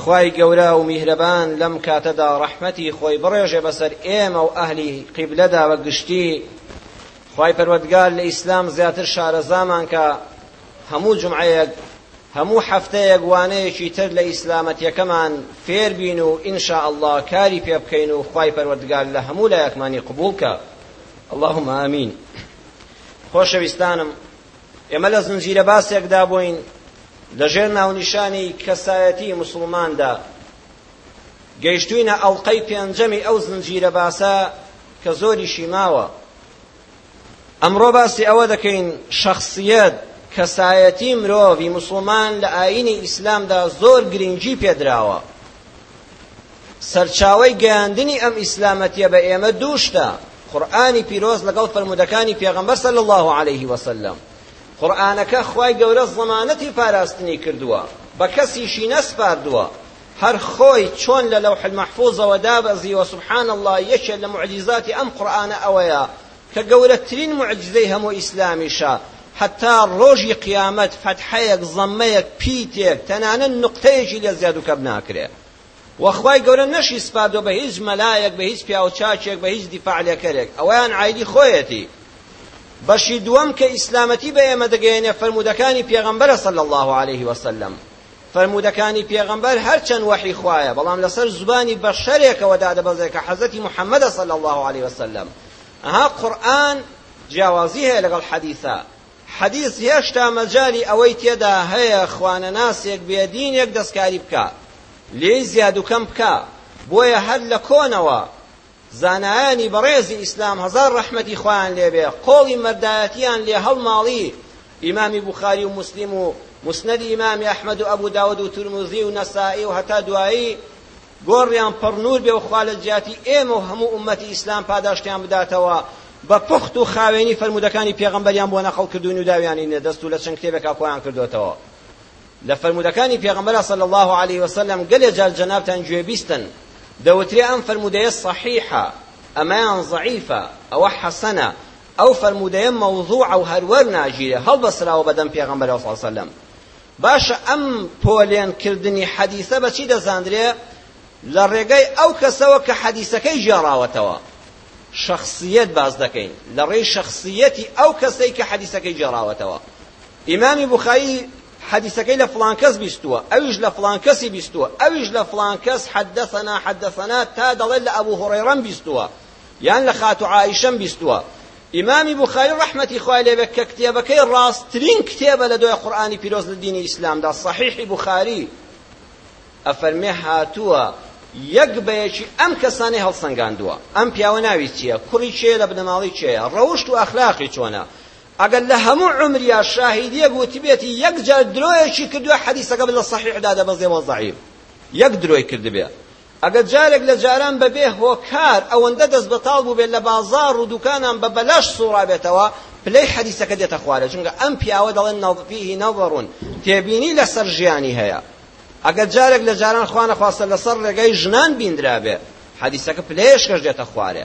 خوای گەورە ومیهرەبان لەم کاتەدا ڕەحمەتی خۆی بڕێژێ بەسەر ئێمە و ئەهلی قیبلەدا بە گشتی خوای پەروەردگار لە ئیسلام زیاتر شارەزامان کا هەموو جومعەیەک هەموو هەفتەیەک وانەیەکی تر لە ئیسلامەتیەکەمان فێر بین و ئینشا ئەڵڵا کاری پێ بکەین و خوای پەروەردگار لە هەموو لایەکمانی قبوڵ کا اللهم آمین خۆشەویستانم ئێمە لە زنجیرە باسێکدا بووین لەژێر ناونیشانی کەسایەتی مسلماندا گەیشتوینە ئەڵقەی پێنجەمی ئەو زنجیرە باسە کە زۆریشی ماوە ئەمڕۆ باسی ئەوە دەکەین شخصیت کەسایەتی مرۆڤی مسلمان لە ئاینی ئیسلامدا زۆر گرنگی پێدراوە سەرچاوەی گەیاندنی ئەم ئیسلامەتیە بە ئێمە دوو شتە، قورئانی پیرۆز لەگەڵ فەرموودەکانی پێغەمبەر صلی اللە علیه وسلم. قورئانەکە خوای گەورە ضمانەتی پاراستنی کردووە، بە کەسیشی نەسپاردووە، هەر خۆی چۆن لە لەوح المحفوظەوە دابەزیوە، سبحان اللە یەکێ لە موعجیزاتی ئەم قورئانە ئەوەیە کە گەورەترین موعجیزەی هەموو ئیسلامیشە، هەتا ڕۆژی قیامەت فەتحەیەک، ضمەیەک، پیتێک، تەنانەت نوقتەیەکی لێ زیاد و کەم ناکرێ. وە خوای گەورە نەشی سپاردوە بە هیچ مەلایەک بە هیچ پیاو چاکێک بە هیچ دیفاع لێکەرێک ئەوەیان عایدی خۆیەتی بەشی دووەم کە ئیسلامەتی بە ئێمە دەگەیەنێ فەرموودەکانی پێغەمبەرە صلی الله عليه وسلم فەرموودەکانی پێغەمبەر هەرچەند وەحی خوایە بەڵام لەسەر زبانی بەشەرێکەوە دادەبەزێ کە حەزەتی محەممەدە صلی الله عليه وسلم ئەها قورئان جیاوازی هەیە لەگەڵ حەدیثە حەدیس هێشتا مەجالی ئەوەی تێدا هەیە خوانەناسێک بێ دینێک دەستکاری بکا لێی زیاد و کەم بکا بۆیە هەر لە کۆنەوە زانایانی بەڕێزی ئیسلام هەزار ڕەحمەتی خوایان لێ بێ قۆڵی مەردایەتیان لێ هەڵماڵی ئیمامی بوخاری و موسلیم و مسنەدی ئیمامی ئەحمەد و ئەبو داود و ترمزی و نەسائی و هەتا دوایی گۆڕیان پڕ نور بێ و خوا لە جیاتی ئێمە و هەموو ئوممەتی ئیسلام پاداشتیان بداتەوە بە پوخت و خاوێنی فەرموودەکانی پێغەمبەریان بۆ نەقڵ کردووین و داویانینە دەست و لە چەند کتێبێکا کۆیان کردۆتەوە لە فەرموودەکانی پێغەمبەرا صلی الله علیه وسلم گەلێ جار جەنابتان گوێبیستن دەوترێ ئەم فەرموودەیە صحیحە ئەمەیان ضعیفە ئەوە حەسەنە ئەو فەرموودەیە مەوضوعە و هەروەر ناگیرێ هەڵبەسراوە بەدەم پێغەمبەرا صلی الله علیه وسلم باشە ئەم پۆلێن کردنی حەدیسە بە چی دەزاندرێ؟ لە ڕێگای ئەو کەسەوە کە حەدیسەکەی گێڕاوەتەوە شەخسیەت باس دەکەین لە ڕێی شەخسیەتی ئەو کەسەی کە حەدیسەکەی گێڕاوەتەوە ئیمامی بخاری حەدیسەکەی لە فڵان کەس بیستووە ئەویش لە فڵان کەسی بیستووە ئەویش لە فڵان کەس حەدەسەنا حەدەسەنا تا دەڵێت لە ئەبوو هوڕێڕەم بیستووە یان لە خاتو عائیشەم بیستوە. ئیمامی بوخاری ڕەحمەتی خوای لێ بێت کە کتێبەکەی ڕاستترین کتێبە لە دوای قورئانی پیرۆز لە دینی ئیسلامدا صحیحی بوخاری ئەفەرمێ هاتووە یەک بە یەکی ئەم کەسانەی هەڵسەنگاندووە ئەم پیاوە ناوی چییە کوڕی چێ لە بنەماڵی چێە ڕەوشت و ئەخلاقی چۆنە ئەگەر لە هەموو عمریا شاهیدیە گوتبێتی یەک جار درۆیەکی کردووە حەدیسەکە لە صحیحدا دەبەزێ وە ضعیف یەک درۆی کردبێ ئەگەر جارێک لە جاران بە بێ هۆکار ئەوەندە دەستبەتاڵ بووبێت لە بازاڕ و دووکانان بە بەلاش سووڕابێتەوە، پلەی حەدیسەکە دێتە خوارێ، چونکە ئەم پیاوە دەڵێن نەظ فیه نظر، تێبینی لەسەر ژیانی هەیە. ئەگەر جارێک لە جاران خوانەخواستە لەسەر ڕێگای ژنان بیندرابێ، حەدیسەکە پلەیەشکەش دێتە خوارێ.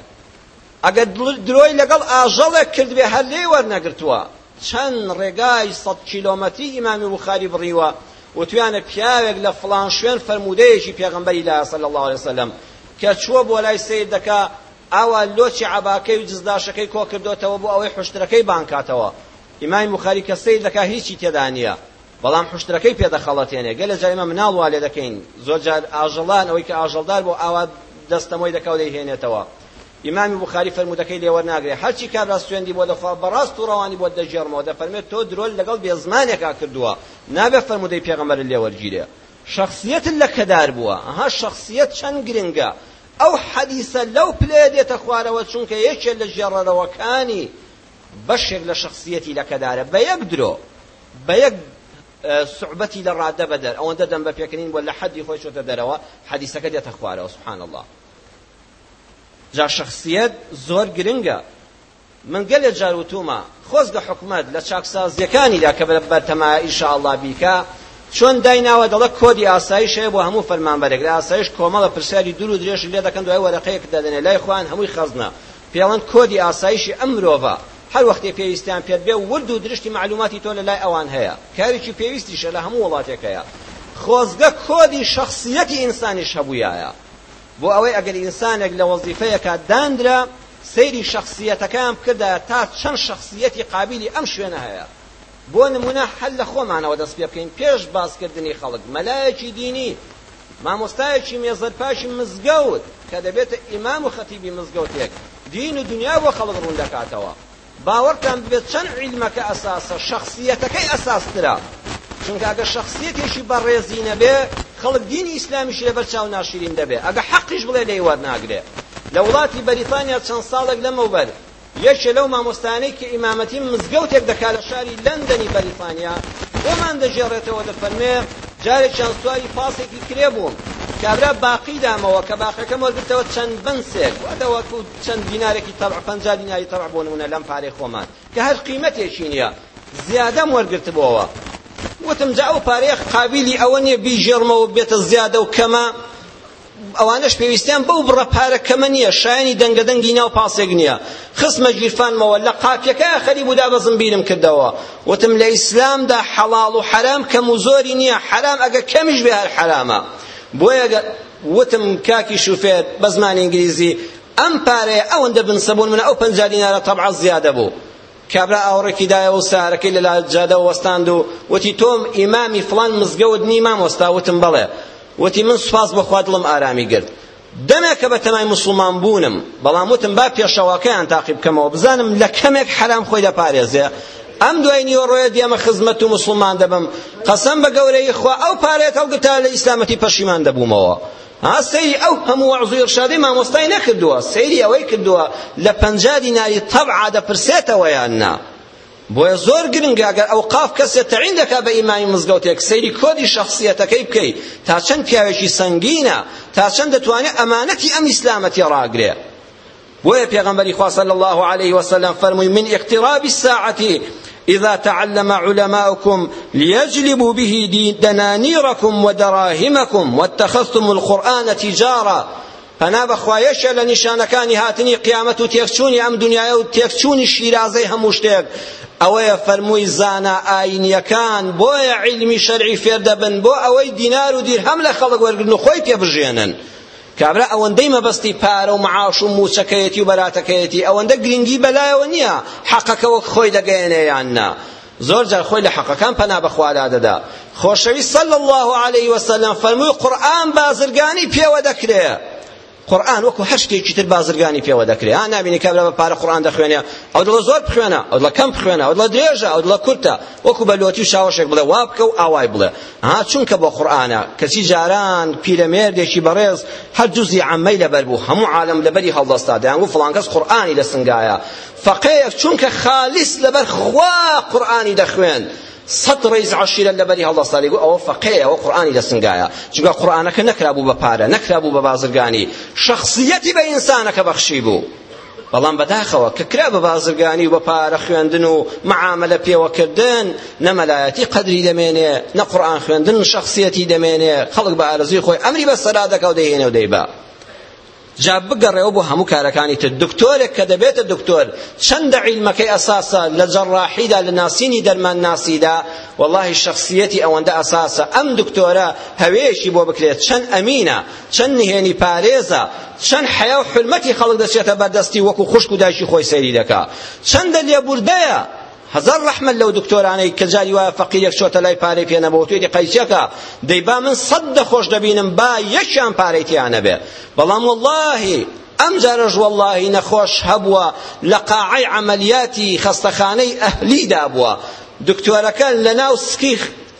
ئەگەر درۆی لەگەڵ ئاژەڵێک کردبێ هەر لێی وەرنەگرتووە چەند ڕێگای سەد کیلۆمەتری ئیمامی بوخاری بڕیوە وتویانە پیاوێک لە فڵان شوێن فەرموودەیەکی پێغەمبەری لایە صلی الله علیه وسلم کە چووە بۆ لای سیر دەکا ئاوا لۆچی عەباکەی و جزداشەکەی کۆ کردۆتەوە بۆ ئەوەی حوشترەکەی بانکاتەوە ئیمامی بوخاری کە سیر دەکا هیچی تێدا نییە بەڵام حوشترەکەی پێ دەخەڵەتێنێ، گەلێ جار ئێمە مناڵ وا لێ دەکەین، زۆر جار ئاژەڵان، ئەوەی کە ئاژەڵدار بووە ئاوا دەستەمۆی دەکا و دەیهێنێتەوە. ئیمامی بوخاری فەرموودەکەی لێ وەرناگرێ، هەرچی کابرا سوێندی بۆ دەخوا بەڕاست و ڕەوانی بۆت دەگێڕمەوە، دەفەرموێ تۆ درۆت لەگەڵ بێزمانێکا کردووە، نابێ فەرموودەی پێغەمبەرت لێ وەرگیرێ. شەخسییەتت لەکەدار بووە. ئەها شەخسییەت چەند گرنگە. ئەو حەدیسە لەو پلەیە دێتە خوارەوە، چونکە یەکێ لە گێڕەرەوەکانی بەشێک لە شەخسییەتی لەکەدارە، بە یەک درۆ. بە یەک سوعبەتی لە ڕاددە بەدەر ئەوەندە دەم بە پێکەنین بۆ لە حەدی خۆی چۆتە دەرەوە حەدیسەکە دێتە خوارەوە سبحان الله جا شخصیت زۆر گرنگە من گەلێ جار وتومە خۆزگە حکومت لە چاکسازیەکانیدا کە بەرتەما ئیشاءله بیکە چۆن دایناوە دەڵە کۆدی ئاسایش هەیە بۆ هەموو فەرمانبەرێک لە ئاسایش کۆمەڵە پرسیاری دوور و درێژ لێ دەکەن دوای وەرەقەیەک دەدەنێ لای خوان هەمووی خەزنە پێوەند کۆدی ئاسایشی ئەم مرۆڤە هەر وەختێ پێویستیان پێت بێ و ورد و درشتی مەعلوماتی تۆ لە لای ئەوان هەیە کاریکی پێویستیشە لە هەموو وڵاتێک هەیە خۆزگە کۆدی شەخسیەتی ئینسانیش هەبوویایە بۆ ئەوەی ئەگەر ئینسانێک لە وەزیفەیەکا داندرا سەیری شەخسیەتەکەیان بکردایە تا چەند شەخسیەتی قابیلی ئەم شوێنە هەیە بۆ نموونە هەر لە خۆمانەوە دەست پێ بکەین، پێش باس کردنی خەڵک، مەلایەکی دینی، مامۆستایەکی مێزەرپاشی مزگەوت، کە دەبێتە ئیمام و خەتیبی مزگەوتێک، دین و دونیا بۆ خەڵک ڕوون دەکاتەوە. باوەڕتان ببێت چەند عیلمەکە ئەساسە، شەخسییەتەکەی ئەساسترە. چونکە ئەگەر شەخسییەتێکی بەڕێزی نەبێ، خەڵک دینی ئیسلامیشی لەبەر چاو ناشرین دەبێ، ئەگەر حەقیش بڵێ لێی وەرناگرێ. لە وڵاتی بەریتانیا چەند ساڵێک لەمەوبەر، یەکێ لەو مامۆستایانەی کە ئیمامەتی مزگەوتێک دەکات لە شاری لەندەنی بەریتانیا بۆمان دەگێڕێتەوە دەفەرمێ جارێکیان سواری پاسێکی کرێ بووم کابرا باقی دامەوە کە باقەکەم وەرگرتەوە چەند بەنسێک واتە وەکو چەند دینارێکی تەبع پەنجا دیناری تەبع بۆ نمونە لەم پارەی خۆمان کە هەر قیمەتێکی نییە زیادەم وەرگرتبووەوە وتم جا ئەو پارەیە قابیلی ئەوە نییە بیگێڕمەوە بێتە زیادە و کەمە ئەوانەش پێویستیان بەو بڕە پارە کەمە نییە شایانی دەنگە دەنگی ناو پاسێک نییە خستمە گیرفانمەوە لە قاپیەکە خەری بوو دابەزم بیرم کردەوە وتم لە ئیسلامدا حەڵاڵ و حەرام کەم و زۆری نییە حەرام ئەگە کەمیش بێ هەر حەرامە بۆیە وتم کاکی شوفێر بە زمانی ئینگلیزی ئەم پارەیە ئەوەندە بنسە بوون منە ئەو پەنجا دینارە تەبعا زیادە بوو کابرا ئاوڕێکی دایەوە و سارەکەی لە جادەوە وەستاند و وتی تۆم ئیمامی فڵان مزگەوت نی مامۆستا وتم بەڵێ وتی من سوپاس بەخوا دڵم ئارامی گرت دەمێکە بە تەمای مسلمان بوونم بەڵام وتم با پێشەواکەیان تاقی بکەمەوە بزانم لە کەمێک حەرام خۆی دەپارێزێ ئەم دوای نیوەڕۆیە دێمە خزمەت و مسلمان دەبم قەسەم بە گەورەی خوا ئەو پارەیەت هەڵگرتە لە ئیسلامەتی پەشیمان دەبوومەوە ها سەیری ئەو هەموو وەعزو ئیرشادەی مامۆستای نەکردووە سەیری ئەوەی کردووە لە پەنجا دیناری تەبعا دەپرسێتەوە یان نا بۆیە زۆر گرنگە ئەگەر ئەو قاف کەسێ تەعین دەکا بە ئیمامی مزگەوتێک سەیری کۆدی شەخصیەتەکەی بکەی تا چەند پیاوێکی سەنگینە تا چەند دەتوانێت ئەمانەتی ئەم ئیسلامەتی ڕاگرێ بۆیە پێغەمبەری خوا صلی اللە علیه وسلم فەرمووی من اقتراب الساعة إذا تعلم علماؤكم ليجلبوا به دنانيركم ودراهمكم واتخذتم القرآن تجارة پەنا بەخوایەشە لە نیشانەکانی هاتنی قیامەت و تێکچوونی ئەم دنیای و تێکچوونی شیرازەی هەموو شتێک ئەوەیە فەرمووی زانا ئاینیەکان بۆیە علمی شەرعی فێر دەبن بۆ ئەوەی دینار و دیرهەم لە خەڵک وەرگرن و خۆی پێ بژێنن کابرا ئەوەندەی مەبەستی پارە و معاش و مووچەکەیەتی و بەراتەکەیەتی ئەوەندە گرینگی بەلایەوە نییە حەقەکە وەک خۆی دەگەیەنێ یان نا زۆر جار خۆی لە حەقەکان پەنا بەخوادا دەدا خۆشەویست صلی الله علیه وسلم فەرمووی قورئان بازرگانی پێوە دەکرێ قورئان وەکو هەر شتێکی تر بازرگانی پێوە دەکرێ ها نابینی کابرا بە پارە قورئان دەخوێنێ ئەو دڵە زۆر بخوێنە ئەو دڵە کەم بخوێنە ئەو دڵە درێژە ئەو دڵە کورتە وەکو بە لۆتی و شاوەشێک بڵێ وا بکە و ئاوای بڵێ ها چونکە بۆ قورئانە کەچی جاران پیرەمێردێکی بەڕێز هەر جوزی عەمەی لەبەر بوو هەموو عالەم لەبەری هەڵدەستا دەیانگوو فڵان کەس قورئانی لە سنگایە فەقێیەک چونکە خالیس لەبەر خوا قورئانی دەخوێند سەد ڕیز عشیرە لەبەری هەڵدەستاری گو ئەوە فەقێ ئەوە قورآانی لە سنگایە چونکە قورآانەکە نەکرابوو بە پارە نەکرابوو بە بازرگانی شخصیەتی بە ئینسانەکە بەخشی بوو بەڵام بەداخەوە کە کرا بە بازرگانی و بە پارە خوێندن و معاملە پێوەکردن نە مەلایەتی قەدری دەمێنێ نە قورئان خوێندن شخصیەتی دەمێنێ خەڵک بە ئارەزوی خۆی ئەمری بە سەرا دەکا و دەیهێنێ و دەیبا جا بگەڕێەوە بۆ هەموو کارەکانی تر دکتۆرێک کە دەبێتە دکتۆر چەندە عیلمەکەی ئەساسە لە جەڕاحیدا لە ناسینی دەرمان ناسیدا واللهی شخصیەتی ئەوەندە ئەساسە ئەم دکتۆرە هەوێشی بۆ بکرێت چەند ئەمینە چەند نهێنی پارێزە، چەند حەیا و حورمەتی خەڵک دەچێتە بەر دەستی وەکو خوشک و دایکی خۆی سەیری دەکا، چەندە لێبوردەیە، هەزار ڕەحمەت لەو دکتۆرانەی کە جاری وایە فەقیرێک چۆتە لای پارەی پێ نەبووە وتوێتی قەیچەکە دەی با من سەد دەخۆش دەبینم با یەکیان پارەی تیا نەبێ بەڵام وەڵاهی ئەم جارەش وەڵاهی نەخۆش هەبووە لە قاعەی عەمەلیاتی خەستەخانەی ئەهلیدا بووە دکتۆرەکە لەناو سکی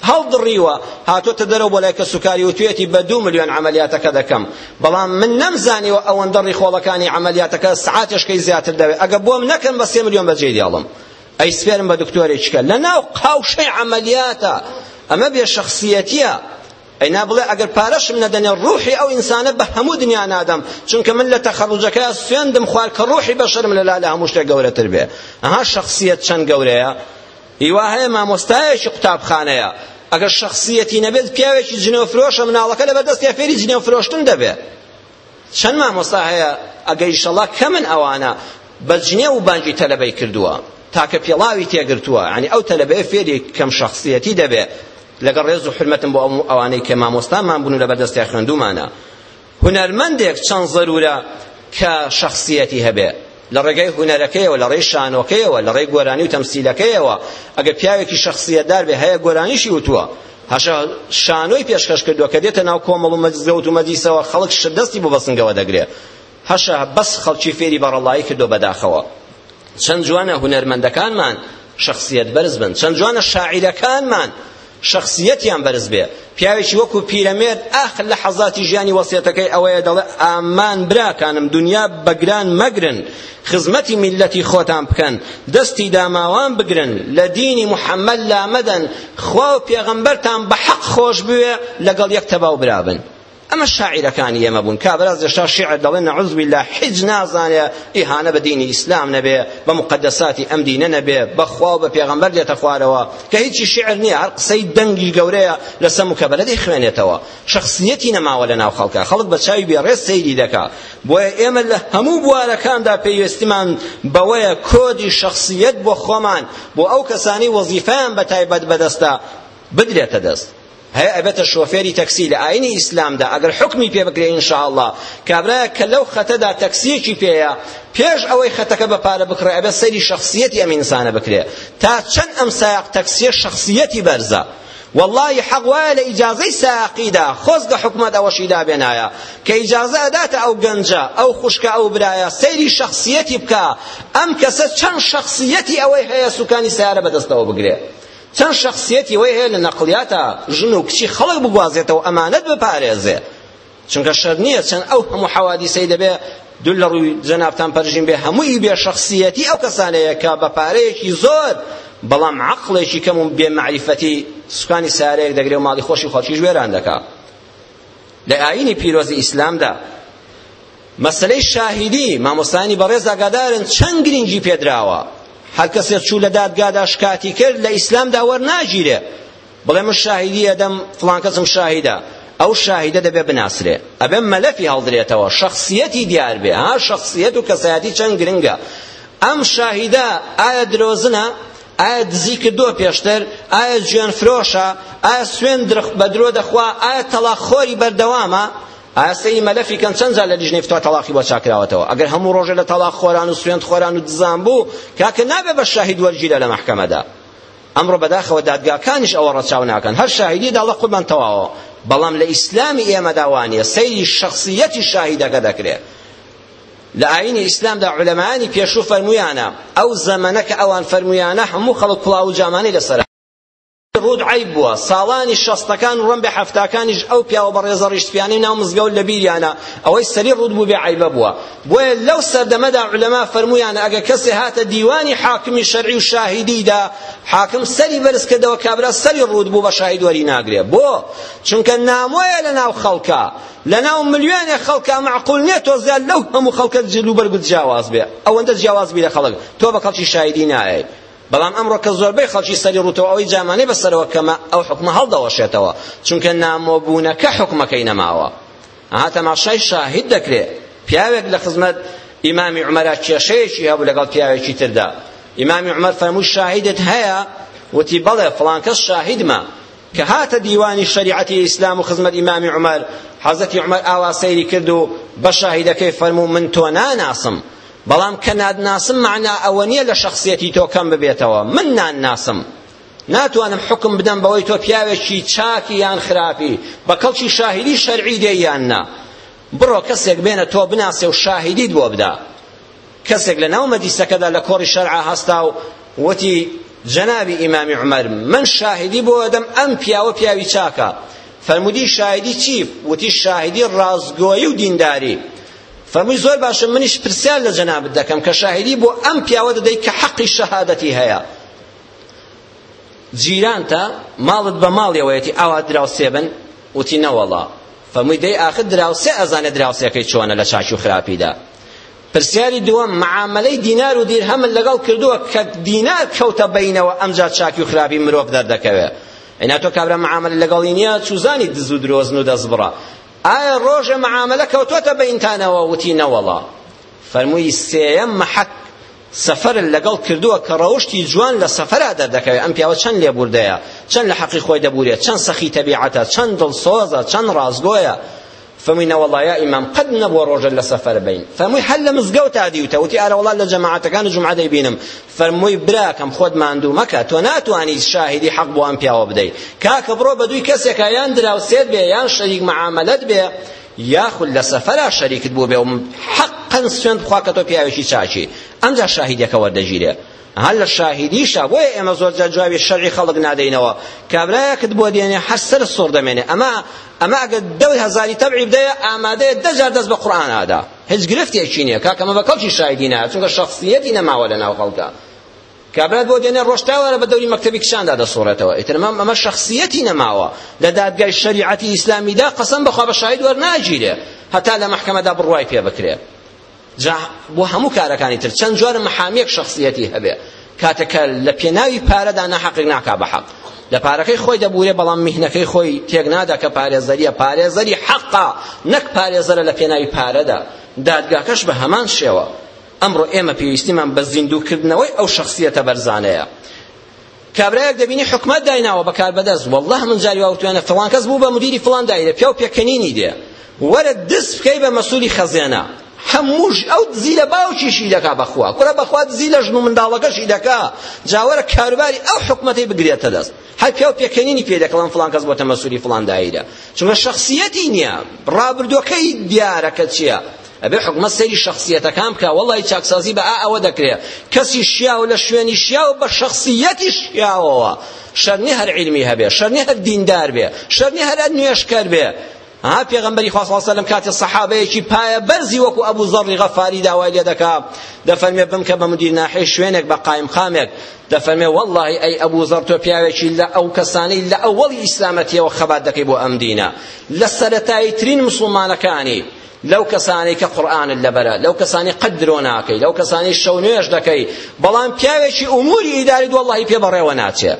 هەڵدڕیوە هاتۆتە دەرەوە بۆ لای کەسوکاری وتویەتی بە دوو ملیۆن عەمەلیاتەکە دەکەم بەڵام من نەمزانیوە ئەوەندە ڕیخۆڵەکانی عەمەلیاتەکە سعاتێشکەی زیاتر دەوێت ئەگە بۆم نەکەن بە سێ ملیۆن بەجێی دێڵم ئەیسپێرم بە دکتۆرێککە لە ناو قاوشەی عملیاتە ئەمە بێ شخصیەتیە ئەینا بڵێ ئەگەر پارەشم نەدەنێ ڕوحی ئەو ئینسانە بە هەموو دنیا نادەم چونکە من لە تەخەڕوجەکە سوێندم خوارد کە ڕوحی بەشەرم لەلا لە هەموو شتێک گەورەتر بێ ئەها شخصیەت چەند گەورەیە هیوا هەیە مامۆستایەکی قوتابخانەیە ئەگەر شەخسیەتی نەبێت پیاوێکی جنێو فرۆشە مناڵەکە لەبەر دەستیا فێری جنێو فرۆشتن دەبێت چەند مامۆستا هەیە ئەگەر ئیشەڵا کەمن ئەوانە بە جنێو و بانگی تەلەبەی کردووە تاکە پێڵاوی تێگرتووە ینی ئەو تەلەبەیە فێری کەم شخصیەتی دەبێ لەگەڵ ڕێز و حرمەتم بۆ ئەوانەی کە مامۆستامان بوون و لە بەردەستیا خوێندومانە هونەرمەندێک چەند زەرورە کە شەخسیەتی هەبێ لە ڕێگای هونەرەکەیەوە لە ڕێی شانۆکەیەوە لە ڕێی گۆرانی و تەمسیلەکەیەوە ئەگەر پیاوێکی شەخسیەتدار بێ هەیە گۆرانیشی وتووە هەشە شانۆی پێشکەش کردووە کە دێتە ناو کۆمەڵ و مەزگەوت و مەجلیسەوە خەڵک شدەستی بۆ بەسنگەوە دەگرێ هەشە بەس خەڵکی فێری بەڕەڵایی کردو بەداخەوە چەند جوانە هونەرمەندەکانمان شخصیت بەرز بن چەند جوانە شاعیرەکانمان شەخسیەتیان بەرز بێ پیاوێکی وەکو پیرەمێرد ئاخر لە حەزاتی ژیانی وەسیەتەکەی ئەوەیە دەڵێ ئامان براکانم دنیا بەگران مەگرن خزمەتی میلەتی خۆتان بکەن دەستی داماوان بگرن لە دینی محەممەد لامەدەن خوا و پێغەمبەرتان بە حەق خۆش بوێ لەگەڵ یەک تەباو برابن ئەمە شاعیرەکانی ئێمە بوون کابرا زێشتا شیعر دەڵێ نەعوذ بالله حیج نازانێ ئیهانە بە دینی ئیسلام نەبێ بە مقدساتی ئەم دینە نەبێ بە خوا و بە پێغەمبەر دێتە خوارەوە کە هیچی شیعر نییە هەر قسەی دەنگی گەورەیە لە سەم و کەبەلە دەیخوێنێتەوە شخصیەتی نەماوە لە ناو خەڵکە خەڵک بە چاوی بێڕێز سەیری دەکا بۆیە ئێمە لە هەموو بوارەکاندا پێویستیمان بەوەیە کۆدی شخصیەت بۆ خۆمان بۆ ئەو کەسانی وەزیفەیان بە تایبەت بەدەستە بدرێتە دەست هەیە ئەبێتە شۆفێری تەکسی لە ئاینی ئیسلامدا ئەگەر حکمی پێ بکرێ انشاءاللە کابرایە کە لەو خەتەدا تەکسیەکی پێیە پێش ئەوەی خەتەکە بە پارە بکڕێ ئەبێت سەیری شخصیەتی ئەم ئینسانە بکرێ تا چەند ئەم سایق تەکسیە شخصیەتی بەرزە واللهی حەق وایە لە ئیجازەی ساقیدا خۆزگە حکومەت ئەوەشی دابێنایە کە ئیجازە ئەداتە ئەو گەنجە ئەو خوشکە ئەو برایە سەیری شخصیەتی بکە ئەم کەسە چەند شخصیەتی ئەوەی هەیە سوکانی سیارە بەدەستەوە بگرێ چەند شەخسیەتی وەی هەیە لە نەقڵیاتا ژن و کچی خەڵک بگوازێتەوە ئەمانەت بپارێزێ چونکە شەر نییە چەند ئەو هەموو حەوادیسەی دەبێ دوول لە ڕووی جەنابتان پەرژین بێ هەمووی بێ شەخسیەتی ئەو کەسانەیە کە بە پارەیەکی زۆر بەڵام عەقڵێکی کەم و بێ مەعریفەتی سوکانی سارەیەک دەگرێ و ماڵی خۆشی خەڵکیش وێران دەکا لە ئایینی پیرۆزی ئیسلامدا مەسەلەی شاهیدی مامۆستایانی بەڕێز ئاگادارن چەند گرنگی پێدراوە هەر کەسێک چوو لە دادگادا شکاتی کرد لە ئیسلامدا وەرناگیرێ بڵێ من شاهیدی ئەدەم فڵان کەسم شاهیدە ئەو شاهیدە دەبێ بناسرێ ئەبێ مەلەفی هەڵدرێتەوە شخصیەتی دیار بێ ها شخصیەت و کەسایەتی چەند گرنگە ئەم شاهیدە ئایا درۆزنە ئایا دزی کردووە پێشتر ئایا جوێن فرۆشە ئایا سوێن بە درۆ دەخوا ئایا تەڵاخۆری بەردەوامە ئایا سەیری مەلەفی کەن چەند جار لە لیژنەی فتوا تەڵاقی بۆ چاکراوەتەوە ئەگەر هەموو ڕۆژێ لە تەڵاق خۆران و سوێند خۆران و دزان بوو کاکە نابێ بە شاهید وەرگیرە لە مەحکەمەدا ئەمڕۆ بەداخەوە دادگاکانیش ئەوە ڕەچاو ناکەن هەر شاهیدی داڵە قوربان تەواوە بەڵام لە ئیسلامی ئێمەدا وانە سەیری شخصیەتی شاهیدەکە دەکرێت لە ئاینی ئیسلامدا علەمانی پێشوو فەرمویانە ئەو زەمەنە کە ئەوان فەرمویانە هەموو خەڵک کوڵاو و جامانی لەسەر ڕووت عەیب بووە ساڵانی شەستەکان و ڕەنبێ حەفتاکانیش ئەو پیاوە بەڕێزە ڕیشسپیانەی ناو مزگەوت لە بیریانە ئەوەی سەری ڕووت بوو بێ عەیبە بووە بۆیە لەو سەردەمەدا عولەما فەرموویانە ئەگەر کەسێ هاتە دیوانی حاکمی شەرعی و شاهیدیدا حاکم سەری بەرز کردەوە کابرا سەری ڕووت بوو بە شاهید وەری ناگرێ بۆ چونکە نامۆیە لە ناو خەڵکە لە ناو ملیۆنێ خەڵکە مەعقول نییە تۆ زیاد لەو هەموو خەڵکە جلوبەرگت جیاواز بێ ئەوەندە جیاواز بی لە خەڵک تۆ بە کەڵکی شاهیدی نایەی بەڵام ئەمڕۆ کە زۆربەی خەڵکی سەری ڕووتەوە ئەوەی جامانەی بەسەرەوە کەمە ئەو حکومە هەڵدەوەشێتەوە چونکە نامۆبوونەکە حکومەکەی نەماوە ئەها تەماشای شاهید دەکرێ پیاوێک لە خزمەت ئیمامی عومەرا کێشەیەکی هەبوو لەگەڵ پیاوێکی تردا ئیمامی عومەر فەرمووی شاهیدت هەیە وتی بەڵێ فڵان کەس شاهیدمە کە هاتە دیوانی شریعەتی ئیسلام و خزمەت ئیمامی عومەر حەزەتی عومەر ئاوا سەیری کرد و بە شاهیدەکەی فەرموو من تۆ ناناسم بەڵام کە نادناسم مەعنا ئەوە نییە لە شەخسیەتی تۆ کەم ببێتەوە من نانناسم ناتوانم حکم بدەم بەوەی تۆ پیاوێکی چاکی یان خراپی بە کەڵکی شاهیدی شەرعی دێ یان نا بڕۆ کەسێک بێنە تۆ بناسێ و شاهیدیت بۆ بدا کەسێک لە ناو مەجلیسەکەدا لە کۆڕی شەرعا هەستا و وتی جەنابی ئیمامی عومەر من شاهیدی بۆ دەم ئەم پیاوە پیاوی چاکە فەرمودی شاهیدی چی وتی شاهیدی ڕاستگۆیی و دینداری فەرمووی زۆر باشە منیش پرسیار لە جەنابت دەکەم کە شاهیدی بۆ ئەم پیاوە دەدەی کە حەقی شەهادەتی هەیە جیرانتە ماڵت بە ماڵیەوەیەتی ئاوا دراوسێ بن وتی نەوەڵا فەرمووی دەی ئاخر دراوسێ ئەزانێ دراوسێکەی چۆنە لە چاکی و خراپیدا پرسیاری دووەم معاملەی دینار و دیرهەمن لەگەڵ کردووە کە دینار کەوتە بینەوە ئەمجا چاکی و خراپی مرۆڤ دەردەکەوێت ئینا تۆ کابرا معاملە لەگەڵی نییە چوزانی دز و درۆزن و دەستبڕە ئایا ڕۆژێ مەعامەلە کەوتۆتە بەینتانەوە وتی نەوەڵا فەرمووی سێیەم مەحەک سەفەر لەگەڵ کردووە کە ڕەوشتی جوان لە سەفەرا دەردەکەوێت ئەم پیاوە چەند لێبوردەیە چەند لە حەقی خۆی دەبورێت چەند سەخی تەبیعەتە چەند دڵسۆزە چەند ڕازگۆیە فەمووی نەوەڵا یا ئیمام قەت نەبووە ڕۆژە لە سەفەر بین فەمووی هەر لە مزگەوتا دیوتە وتی ئارە وەڵا لە جەماعەتەکان جومعە دەیبینم فەرمووی براکەم خۆت ماندوو مەکە تۆ ناتوانی شاهیدی حەق بۆ ئەم پیاوە بدەی کاکە بڕۆ بە دووی کەسێکە یان دراوسێت بێ یان شەریک مەعامەلەت بێ یاخود لە سەفەرا شەریکت بوو بێ و حەقەن سوێن بخوا کە تۆ پیاوێکی چاچی ئەمجا شاهیدەکە وەردەگیرێ هەر لە شاهیدیشە بۆیە ئێمە زۆر جار جوابی شەرعی خەڵک نادەینەوە کابرایەکت بۆ دێنێ هەر سەر سوڕ دەمێنێ ئەمە ئەمە ئەگەر دەوی هەزاری تەبعی بدەیە ئامادەیە دە جار دەست بە قورئان ئادا هیچ گرفتێکی نیە کاکە مە بە کەڵکی شایدی نایە چونکە شەخسیەتی نەماوە لە ناو خەڵکە کابرات بۆ دێنێ ڕۆژ تاوارە بە دەوری مەکتەبی کچاندا دەسوڕێتەوە ئیتر مەم ئەمە شەخسیەتی نەماوە لە دادگای شەریعەتی ئیسلامیدا قەسەم بەخوا بە شاهید وەرناگیرێ هەتا لە مەحکەمەدا بڕوای پێ بکرێ جا بۆ هەموو کارەکانی تر چەند جوار محامیەک شەخسیەتی هەبێ کاتێک کە لە پێناوی پارەدا ناحەقێک ناکا بە حەق لە پارەکەی خۆی دەبورێ بەڵام میهنەکەی خۆی تێک نادا کە پارێزەریە پارێزەری حەقا نەک پارێزەرە لە پێناوی پارەدا دادگاکەش بە هەمان شێوە ئەمڕۆ ئێمە پێویستیمان بە زیندووکردنەوەی ئەو شخصیەتە بەرزانەیە کابرایەک دەبینی حکومت دایناوە بەکار بەدەست والله من جاری واوتوانە فلان کەس بوو بە مدیری فلان دایرە پیاو پێکەنینی دێ وەرە دز بکەی بە مەسولی خەزێنە هەمووش ئەو دزی لە باوکیشی دەکا بەخوا کورە بەخوا دزی لە ژن و منداڵەکەشی دەکا جاوەرە کاروباری ئەو حکومەتەی بگرێتە دەست هەر پیاو پێکەنینی پێ دەکڵم فلان کەس بۆتە مەسولی فلان دایرە چونکە شخصیەتی نییە ڕابردوەکەی دیارە کە چییە ئەبێ حکومەت سەیری شخصیەتەکان بکە وەڵی چاکسازی بە ئەوە دەکرێ کەسی شیاو لە شوێنی شیاو بە شخصیەتی شیاوەوە شەرنی هەر علمی هەبێ شەرنی هەر دیندار بێ شەرنی هەر نوێشکەر بێ ها پێغەمبەری خوا صلی الله کاتێ سەحابەیەکی پایە بەرزی وەکو ئەبو زەڕی غەفاری داوای لێ دەکا دەفەرمێ بمکە بە مدیر ناحێ شوێنێک بە قایم قامێک دەفەرمێ واللهی ئەی ئەبو زەڕ تۆ پیاوێکی لە ئەو کەسانەی لە ئەوەڵی ئیسلامەتیەوە خەبات دەکەی بۆ ئەم دینە لە سەرەتایی ترین مسلمانەکانی لەو کەسانی کە قورآانت لەبەرە لەو کەسانی قەت درۆ ناکەی لەو کەسانی شەو نوێش دەکەی بەڵام پیاوێکی ئوموری ئیداری دووەڵی پێ بەڕێوە ناچێت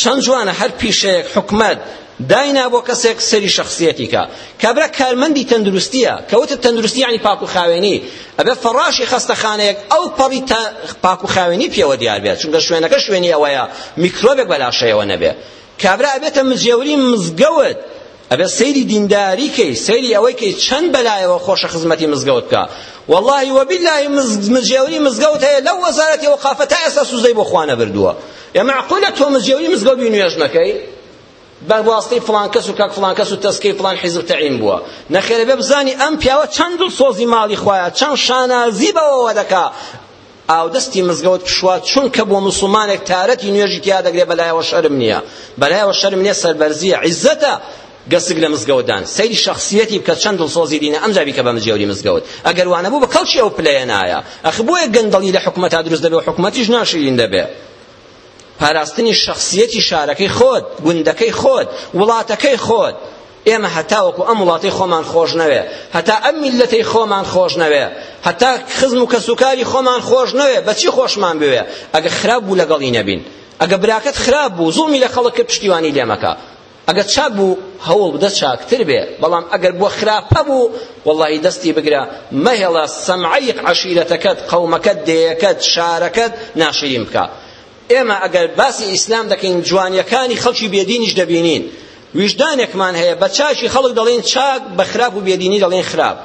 چەند جوانە هەر پیشەیەک حکومەت داینا بۆ کەسێک سەری شەخسیەتی کا کابرا کارمەندی تەندروستیە کە وتت تەندروستی یعنی پاک و خاوێنی ئەبێ فەڕاشی خەستەخانەیەک ئەو پەڕی تا پاک و خاوێنی پێوە دیار بێت چونکە شوێنەکە شوێنی ئەوەیە میکرۆبێک بەلاشەیەوە نەبێ کابرا ئەبێتە مجێوری مزگەوت ئەبێ سەیری دینداری کەی سەیری ئەوەی کەی چەند بەلایەوە خۆشە خزمەتی مزگەوت بکە واللهی وباللهی مزێوری مزگەوت هەیە لەو وەزارەتی ئەو قافە تا ئێستا سوزەی بۆ خوا نەبردووە ئێ معقولە تۆ مزێوری مزگەوت بی نوێژ نەکەی بە واستەی فلان کەس و کاک فلان کەس و تەسکەی فلان حیزب تەعین بووە نەخێرە بێ بزانی ئەم پیاوە چەند دڵسۆزی ماڵی خوایە چەند شانازی بەوەوە دەکا ئاودەستی مزگەوت پشووە چونکە بۆ موسڵمانێک تارەتی نوێژی تیا دەگرێ بەلایەوە شەرم نییە بەلایەوە شەرم نییە سەربەرزیە عیزەتە گەسک لە مزگەوتدان سەیری شخصیەتی بکە چەند دڵسۆزی دینە ئەمجا بیکە بە مجێوری مزگەوت ئەگەر وانە بوو بە کەڵکی ئەو پلەیە نایە ئەخ بۆیە گەندەڵی لە حکومەتا دروست دەبێ و حکومەتیش ناشرین دەبێ پاراستنی شخصیەتی شارەکەی خۆت گوندەکەی خۆت وڵاتەکەی خۆت ئێمە هەتاوەکو ئەم وڵاتەی خۆمان خۆش نەوێ هەتا ئەم میلەتەی خۆمان خۆش نەوێ هەتا خزم و کەسوکاری خۆمان خۆش نەوێ بەچی خۆشمان بوێ ئەگە خراپ بوو لەگەڵی نەبین ئەگە براکەت خراپ بوو زوڵمی لە خەڵک کرد پشتیوانی لێمەکە ئەگە چاک بوو هەوڵ بدە چاکتر بێ بەڵام ئەگەر بۆ خراپە بوو وەڵی دەستی بگرە مەهێڵە سەمعەیق عەشیرەتەکەت قەومەکەت دێیەکەت شارەکەت ناشرین بکە ئێمە ئەگەر باسی ئیسلام دەکەین جوانیەکانی خەڵکی بێدینیش دەبینین ویژدانێکمان هەیە بە چاکی خەڵک دەڵێن چاک بە خراپ و بێدینی دەڵێن خراپ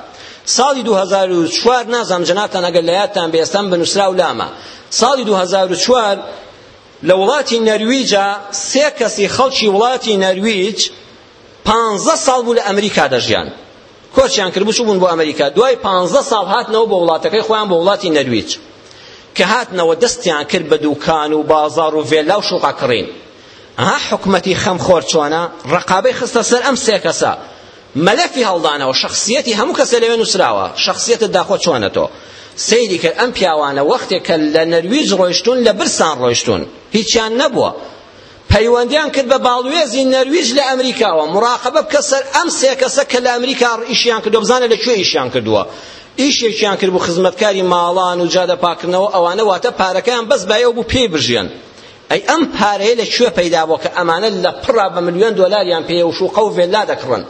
ساڵی 2004 نازام جناتان ئەگەر لە یادتان بێ ئێستان بنووسراو لامە ساڵی 2004 لە وڵاتی نەرویجا سێ کەسی خەڵکی وڵاتی نەرویج پانزە ساڵ بوو لە ئەمریکا دەژیان کۆچیان کرد بچوو بوون بۆ ئەمریکا دوای پانزە ساڵ هاتنەوە بۆ وڵاتەکەی خۆیان بۆ وڵاتی نەرویج کە هاتنەوە دەستیان کرد بە دوکان و بازار و ڤێلا و شوقا کڕین ها حکومەتی خەمخۆر چۆنە ڕقابەی خستە سەر ئەم سێ کەسە مەلەفی هەڵدانەوە شخصیەتی هەموو کەسە لەوێ نووسراوە شخصیەتە داخۆ چۆنە تۆ سەیری کرد ئەم پیاوانە وەختێک کە لە نەرویج ڕۆیشتون لە برسان ڕۆیشتون هیچیان نەبووە پەیوەندیان کرد بە باڵوێزی نەرویج لە ئەمریکاوە مراقبە بکە سەر ئەم سێ کەسە کە لە ئەمریکا ئیشیان کردووە بزانە لە کوێ ئیشیان کردووە ئیشێکیان کرد بۆ خزمەتکاری ماڵان و جادە پاکردنەوە ئەوانە واتە پارەکەیان بەس بایەوە بوو پێی بژێن ئەی ئەم پارەیە لە کوێ پەیدا بووە کە ئەمانە لە پڕا بە ملیۆن دۆلاریان پێیە و شوقە و ڤێلا دەکڕن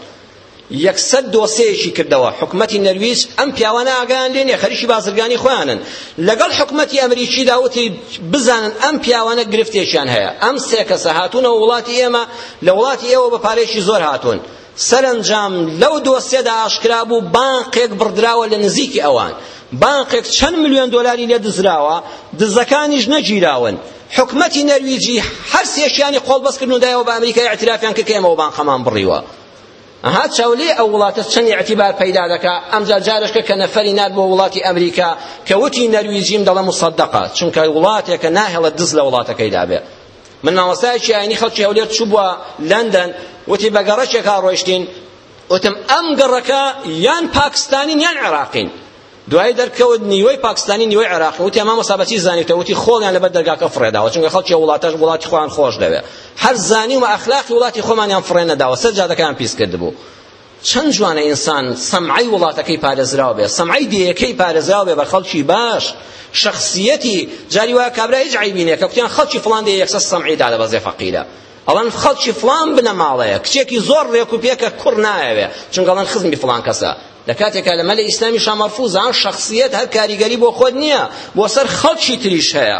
یەکسەر دۆسێیەکی کردەوە حکومەتی نەرویج ئەم پیاوانە ئاگایان لێ نییە خەریکی بازرگانی خۆیانن لەگەڵ حکومەتی ئەمریکیدا وتی بزانن ئەم پیاوانە گرفتێکیان هەیە ئەم سێ کەسە هاتوونەوە وڵاتی ئێمە لە وڵاتی ئێوە بە پارەیەکی زۆر هاتوون سەرەنجام لەو دۆسێدا ئاشکرا بوو بانقێک بڕدراوە لە نزیکی ئەوان بانقێک چەند ملیۆن دۆلاری لێ دزراوە دزەکانیش نەگیراون حکومەتی نەرویجی هەر سێشیانی قۆڵبەستکردن و دایەوە بە ئەمریکای ئەعترافیان کە کە ئێمەوە بانقەمان بڕیوە ئەها چاولێ ئەو وڵاتە چەند ئیعتیبار پەیدا دەکا ئەمجا جارشکە کە نەفەری نارد بۆ وڵاتی ئەمریکا کە وتی نەرویجیم دەڵێ مصدقە چونکە وڵاتێکە ناهێڵە دز لە وڵاتەکەی دابێ من مامۆستایەکی ئاینی خەڵکی هەولێر چووبووە لەندەن وتی بە گەڕەکێکا ڕۆیشتین وتم ئەم گەڕەکە یان پاکستانین یان عێراقین دوایی دەرکەوت نیوەی پاکستانی نیوەی عێراقی وتی مامۆستا بەچی زانیوتە وتی خۆڵیان لەبەر دەرگاکە فڕێداوە چونکە خەڵکی وڵاتەش وڵاتی خۆیان خۆش دەوێ هەر زانیومە ئەخلاقی وڵاتی خۆمانیان فڕێ نەداوە سەر جادەکەیان پیس کردبوو چەند جوانە ئینسان سەمعی وڵاتەکەی پارێزراو بێ سەمعی دێیەکەی پارێزراو بێ بە خەڵکی باش شخصیەتی جاری وایە کابرا هیچ عیبی نییە کە کوتیان خەڵکی فڵان دێ یەکسەر سەمعی دادەبەزێ فەقیرە ئەڵێن خەڵکی فڵان بنەماڵەیە کچێکی زۆر ڕێک و پێکە کوڕ نایەوێ چونکە ئەڵێن خزمی فڵان کەسە لە کاتێکا لە مەلە ئیسلامی شامەرفوزە شخصیت هەر کاریگەری بۆ خۆت نییە بۆ سەر خەڵکی تریش هەیە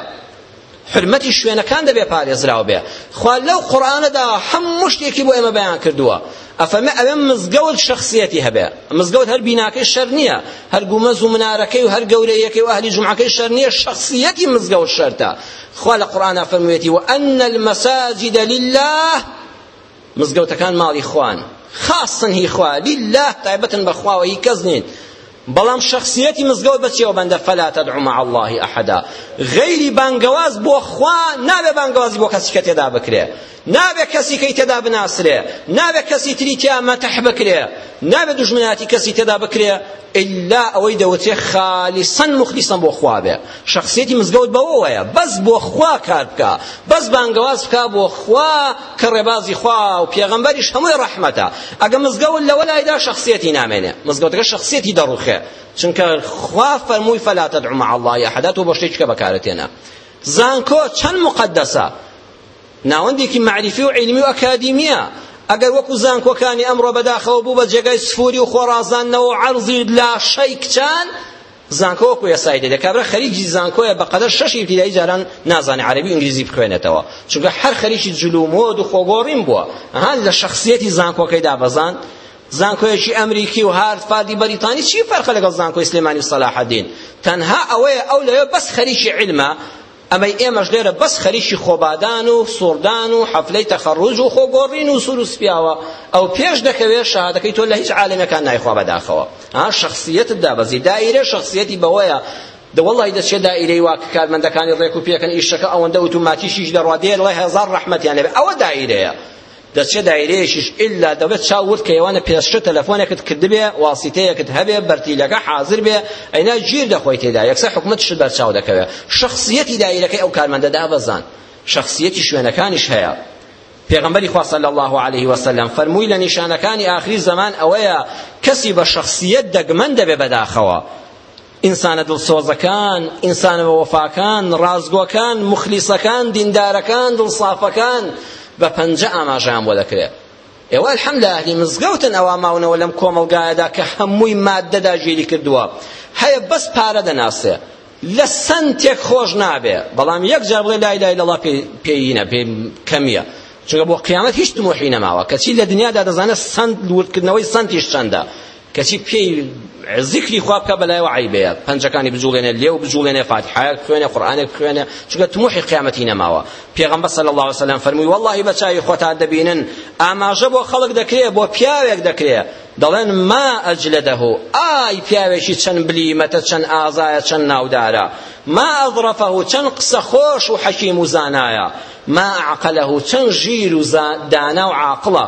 حرمەتی شوێنەکان دەبێ پارێزراو بێ خوا لەو قورآانەدا هەموو شتێکی بۆ ئێمە بەیان کردووە ئەفەمە ئەوێ مزگەوت شخصیەتی هەبێ مزگەوت هەر بیناکەی شەر نییە هەر گومەز و منارەکەی و هەر گەورەیەکەی و ئەهلی جمعەکەی شەر نییە شخصیەتی مزگەوت شەرتە خوا لە قورئانا فەرموویەتی وان المساجد للە مزگەوتەکان ماڵی خوان خاصن هی خوا للە تایبەتن بە خواوە هی کەس نین بەڵام شخصیەتی مزگەوت بە چێوە بەندە فلا تدعو مع الله احدا غیری بانگەواز بۆ خوا نابێ بانگەوازی بۆ کەسی کە تێدا بکرێ نابێ کەسی کەی تێدا بناسرێ نابێ کەسی تری تیا مەتح بکرێ نابێ دوژمنایەتی کەسی تێدا بکرێ ئللا ئەوەی دەوترێ خالیسەن مخلیسەن بۆ خوا بێ شخصیەتی مزگەوت بەوەیە بەس بۆ خوا کار بکە بەس بانگەواز بکە بۆ خوا کە ڕێبازی خوا و پێغەمبەریش هەمووی ڕەحمەتە ئەگە مزگەوت لەوە لایدا شخصیەتی نامێنێ مزگەوتەکە شخصیەتی دەڕوخێ چونکە خوا فەرمووی فەلا تدع مع الله احدا تۆ بۆ شتێکە بەکارت هێنا زانکۆ چەند مقدسە ناوەندێکی مەعریفی و عیلمی و ئەکادیمییە ئەگەر وەکو زانکۆکانی ئەمڕۆ بەداخەوە بوو بە جێگای سفوری و خۆڕازاندنەوە و عەرزی لاشەی کچان زانکۆ وەکو یەسای دێ کابرا خەریکی زانکۆیە بەقەدەر شەش ئیبتیدایی جاران نازانێ عەرەبی و ئینگلیزی بخوێنێتەوە چونکە هەر خەریکی جل و مۆد و خۆگۆڕین بووە ئەها لە شەخسیەتی زانکۆکەی دابەزاند زانکۆیەکی ئەمریکی و هارفاردی بەریتانی چی فەرقە لەگەڵ زانکۆی سلێمانی و سەلاحەدین تەنها ئەوەیە ئەو لەوێ بەس خەریکی علمە ئەمەی ئێمەش لێرە بەس خەریکی خۆبادان و سوڕدان و حەفلەی تەخەڕوج و خۆگۆڕین و سور و سپیاوە ئەو پێش دەکەوێت شەهادەکەی تۆ لە هیچ عالەمەکان نایخوا بەداخەوە ها شخصیتت دابەزی دایرە شخصیتی بەوەیە دەوەڵی دەچێ دایرەی واک کارمەندەکانی ڕێک و پێکەن ئیشەکە ئەوەندە ئوتوماتیشیش دەڕوا دێ ڵێ هەزار ڕەحمەتیان لێ ئەوە دایرەیە لە چ دایرەیەکیش ئیلا دەبێت چاو ورد کەی ئەوانە پێشتر تەلەفۆنێکت کردبێ واسیتەیەکت هەبێ بەرتیلەکە حازر بێ ئەینا گیر دەخۆی تێدا یەکسەر حکومەتشت بەرچاو دەکەوێ شخصیەتی دایرەکەی ئەو کارمەندە دابەزان شخصیەتی شوێنەکانیش هەیە پێغمبەری خوا صلی الله علیه وسلم فەرمووی لە نیشانەکانی ئاخری زەمان ئەوەیە کەسی بە شخصیەت دەگمەن دەبێ بەداخەوە ئینسانە دڵسۆزەکان، ئینسانە وەفاکان، ڕاستگۆکان، موخلیسەکان، دیندارەکان، دڵسافەکان بە پەنجە ئاماژەیان بۆ دەکرێت. ئێوە الحمد ئەهلی مزگەوتن ئەوا ماونەوە لەم کۆمەڵگایەدا کە هەمووی مادە داگیری کردووە هەیە بەس پارە دەناسێ لە سنتێک خۆش نابێ بەڵام یەک جار بڵێ لای لای لەڵا پێینە پێ کەمیە چونکە بۆ قیامەت هیچ تموحی نەماوە کەچی لە دنیادا دەزانێت سند وردکردنەوەی سنتیش چەندە کەچی پێی زیکری خوا بکە بەلایەوە عەیبەیە پەنجەکانی بجوڵێنێ لێو بجوڵێنێ فاتحایەک بخوێنێ قورئانێک بخوێنێ چونکە تموحی قیامەتی نەماوە پێغەمبەر صلی الله علیه وسلم فەرمووی وەڵڵاهی بە چاوی خۆتان دەبینن ئاماژە بۆ خەڵک دەکرێ بۆ پیاوێک دەکرێ دەڵێن ما ئەجلدەه ئای پیاوێکی چەند بلیمەتە چەند ئازایە چەند ناودارە ما ئەظرفه چەند قسە خۆش و حەکیم و زانایە ما ئەعقله چەند ژیر و دانا و عاقڵە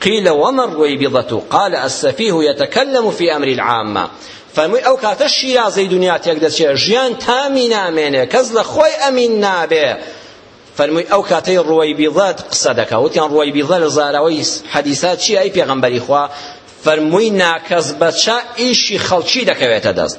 قیل وما الرویبضة قال السفیه یتکلم فی امر العامە فەرمووی ئەو کاتە شیرازەی دنیا تێک دەچێ ژیان تامی نامێنێ کەس لە خۆی ئەمین نابێ فەرمووی ئەو کاتەی ڕوەیبیضەت قسە دەکا وتیان ڕوەیبیضە لە زاراوەی حەدیسات چی ئەی پێغەمبەری خوا فەرمووی ناکەس بەچە ئیشی خەڵکی دەکەوێتە دەست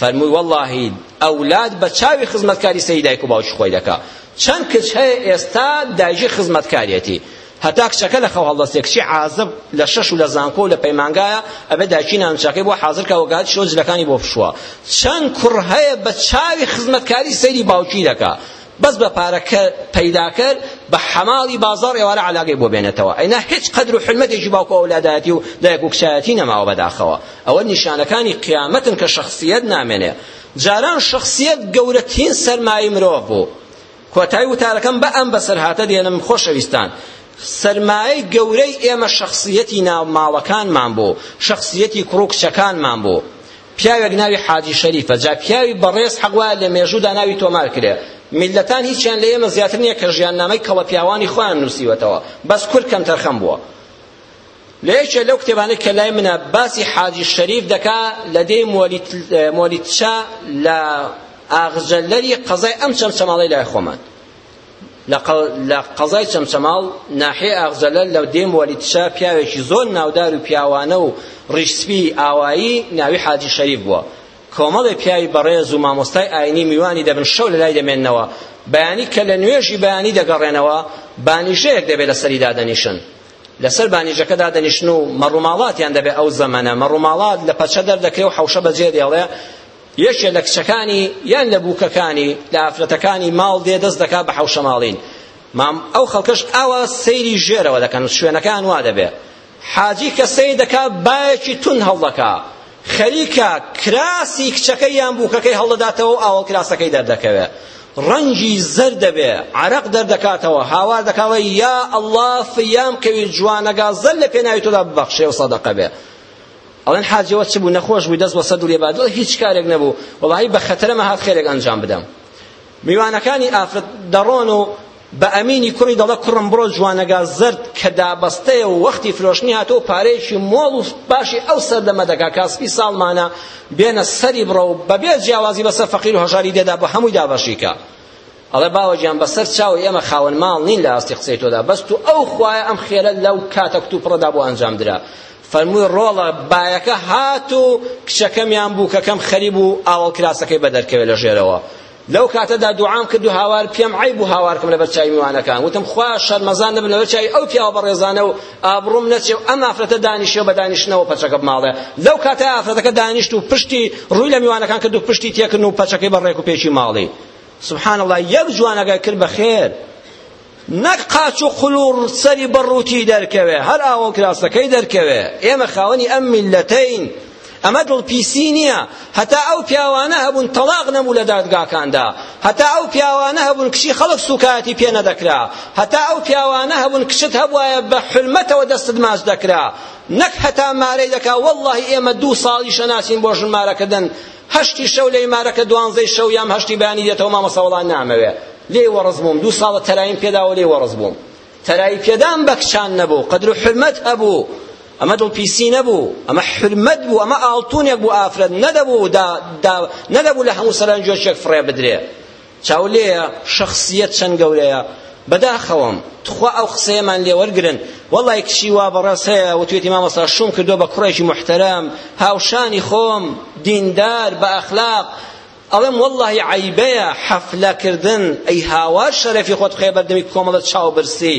فەرمووی وەڵڵاهی ئەولاد بە چاوی خزمەتکاری سەیری دایک و باوکی خۆی دەکا چەند کچ هەیە ئێستا دایژی خزمەتکارێتی هەتا کچەکە لە خەو هەڵدەستێ کچی عازب لە شەش و لە زانکۆ و لە پەیمانگایە ئەبێ داکی نانچەکەی بۆ حاضر کە وەگات شۆ جلەکانی بۆ پشووە چەند کوڕ هەیە بە چاوی خزمەتکاری سەیری باوکی دەکا بەس بە پارە کە پەیداکەر بە حەماڵی بازاڕ ئێوارە عەلاگەی بۆ بێنێتەوە ئەینا هیچ قەدر و حورمەتێکی باوک و ئەولادایەتی و دایک و کچایەتی نەماوە بەداخەوە ئەوە نیشانەکانی قیامەتن کە شەخسیەت نامێنێ جاران شەخسیەت گەورەترین سەرمایەی مرۆڤ بوو کۆتای وتارەکەم بە ئەم بەسەرهاتە دێنم خۆشەویستان سرمایەی گەورەی ئێمە شخصیەتی ناو ماڵەکانمان بوو شخصیەتی کوڕ و کچەکانمان بوو پیاوێک ناوی حاجی شەریفە جا پیاوی بەڕێز حەق وایە لە مێژوودا ناوی تۆمار کرێ میلەتان هیچیان لە ئێمە زیاتر نییە کە ژیاننامەی کەڵە پیاوانی خۆیان نووسیوەتەوە بەس کورد کەم تەرخەم بووە لە یەکێ لەو کتێبانەی کە لای منە باسی حاجی شەریف دەکا لە دێی مۆلیتچە لە ئاغجەلەری قەزای ئەم چەمچەماڵەی لای خۆمان لە قەزای چەمچەماڵ ناحیەی ئاغجەلە لە دێم وەلیدشا پیاوێکی زۆر ناودار و پیاوانە و ڕیش سپیی ئاوایی ناوی حاجی شەریف بووە کۆمەڵێ پیاوی بەڕێز و مامۆستای ئاینی میوانی دەبن شەو لەلای دەمێننەوە بەیانی کە لە نوێژی بەیانی دەگەڕێنەوە بانیژەیەک دەبێت لەسەری دادەنیشن لەسەر بانیژەکە دادەنیشن و مەڕوماڵاتیان دەبێت ئەو زەمەنە مەڕوماڵات لە پەچە دەردەکرێ و حەوشە بەجێ دێڵێ یەکێ لە کچەکانی یان لە بووکەکانی لە ئافرەتەکانی ماڵ دێ دەست دەکا بە حەوشەماڵین مام ئەو خەڵکەش ئاوا سەیری ژێرەوە دەکەن شوێنەکان وا دەبێ حاجی کە سەیر دەکا بایەکی تون هەڵدەکا خەریکە کراسی کچەکە یان بووکەکەی هەڵدەداتەوە و ئاوەڵ کراسەکەی دەردەکەوێ ڕەنگی زەر دەبێ عرق دەردەکاتەوە هاوار دەکاوە یا ئەڵڵا فیام کەوی جوانەگا زەر لە پێناوی تۆدا ببەخشێ و سەدەقە بێ ئەڵێن حاجەوە چ بوو نەخۆش بووی دەست بۆ سەد و لێ بادوە هیچ کارێک نەبوو وەڵاهی بە خەتەرەمە هات خێرێک ئەنجام بدەم میوانەکانی ئافرەت دەڕۆن و بە ئەمینی کوڕی دەڵە کوڕم بڕۆ جوانەگا زرد کە دابەستەیە و وەختی فرۆشتنی هاتەوە پارەیەکی مۆڵ و باشی ئەو سەردەمە دەکا کاسپی ساڵمانە بێنە سەری بڕە و بەبێ جیاوازی بەسەر فەقیر و هەژاری دێدا بە هەمووی دابەشیکە ئەڵێ باوە گیان بەسەر چاوی ئێمە خاوەن ماڵ نین لە ئاستی قسەی تۆدا بەس تو ئەو خوایە ئەم خێرە لەو کاتە کتوپڕەدا بۆ ئەنجام درا فەرمووی ڕۆڵە بایەکە هات و کچەکەمیان بوو کەکەم خەریب و ئاوەڵ کراسەکەی بەدەرکەوێت لە ژێرەوە لەو کاتەدا دوعام کرد و هاوار پێم عیب و هاوارکم لەبەر چای میوانەکان وتم خوا شەرمەزان نەبم لەبەر چای ئەو پیاوە بەڕێزانە و ئابڕوم نەچێ و ئەم ئافرەتە دانیشێ و بە دانیشتنەوە پەچەکە بماڵێ لەو کاتە ئافرەتەکە دانیشت و پشتی ڕووی لە میوانەکان کرد و پشتی تێکردن و پەچەکەی بە ڕێک و پێچی ماڵی سبحان اللە یەک جوانەکە کرد بە خێر نەک قاچ و قلوڕ سەری بەڕووتی دەرکەوێ هەر ئاوە کراسەکەی دەرکەوێ ئێمە خاوەنی ئەم میلەتەین ئەمە دڵپیسی نییە هەتا ئەو پیاوانە هەبوون تەڵاق نەبوو لە دادگاکاندا هەتا ئەو پیاوانە هەبوون کچی خەڵک سوکایەتی پێ نەدەکرا هەتا ئەو پیاوانە هەبوون کچت هەبوایە بە حلمەتەوە دەستت ماچ دەکرا نەک هەتا مارەی دەکا واللهی ئێمە دوو ساڵی شەناسین بۆ ژن مارەکردن هەشتی شەو لە ئیمارەکە دوانزەی شەو یام هەشتی بەیانی دێتەوە مامۆستا وەڵا نامەوێ لێی وەڕس بووم دوو ساڵە تەرایم پێداوە لێی وەڕس بووم تەرایی پێدام بە کچان نەبوو قەدر و حرمەت هەبوو ئەمە دڵپیسی نەبوو ئەمە حرمەت بوو ئەمە ئاڵتونێک بوو ئافرەت نەدەبوو دا دا نەدەبوو لە هەموو سەرنجۆشێک فڕێ بدرێ چاو لێیە شەخسیەت چەند گەورەیە بەداخەوەم تخوا ئەو قسەیەمان لێ وەرگرن وەڵای کچی وا بەڕێز هەیە وتوێتی مامۆستا شوم کردووە بە کوڕێکی محتەرەم هاوشانی خۆم دیندار بە ئەخلاق ئەڵێم واللهی عیبەیە حەفلەکردن ئەی هاوار شەرەفی خۆت بخەیە بەردەمی کۆمەڵە چاوبرسی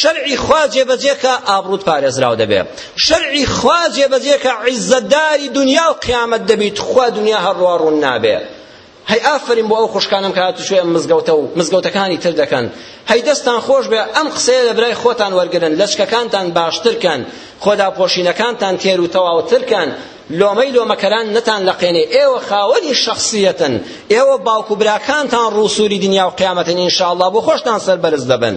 شەرعی خوا جێبەجێ کە ئابڕووت پارێزراو دەبێ شەرعی خوا جێبەجێ کە عیزەتداری دنیا و قیامەت دەبیت خوا دنیا هەڕوا ڕوون نابێ هەی ئافرین بۆ ئەو خوشکانم کە هاتوچۆی ئەم مزگەوتە و مزگەوتەکانی تر دەکەن هەی دەستان خۆش بێ ئەم قسەیە لە برای خۆتان وەرگرن لەچکەکانتان باشتر کەن خۆدا پۆشینەکانتان تێر و تەواوتر کەن لۆمەی لۆمەکەران نەتان لەقێنێ ئێوە خاوەنی شخصیەتن ئێوە باوک و براکانتان ڕووسوری دنیا و قیامەتن ئینشاءاللە بۆ خۆشتان سەربەرز دەبن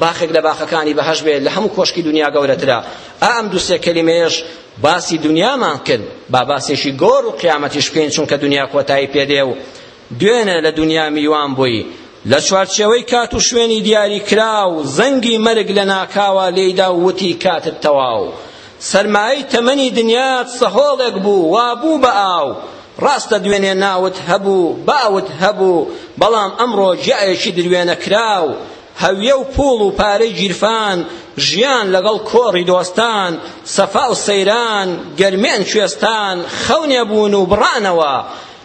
باخێک لە باخەکانی بەهەشت بێت لە هەموو کۆشکی دنیا گەورەترە ئا ئەم دوو سێ کەلیمەیەش باسی دنیامان کرد با باسێکی گۆر و قیامەتیش بکەین چونکە دنیا کۆتایی پێدێ و دوێنێ لە دنیا میوان بووی لە چوارچێوەی کات و شوێنی دیاری کراو زەنگی مەرگ لە ناکاوە لێیدا و وتی کاتت تەواو سەرمایەی تەمەنی دنیات سەهۆڵێک بوو وا بوو بە ئاو ڕاستە دوێنێ ناوت هەبوو باوت هەبوو بەڵام ئەمڕۆ جیایەکی دروێنە کراو هەویە و پووڵ و پارەی گیرفان، ژیان لەگەڵ کۆڕی دۆستان، سەفا و سەیران، گەرمێن کوێستان، خەونێ بوون و بڕانەوە،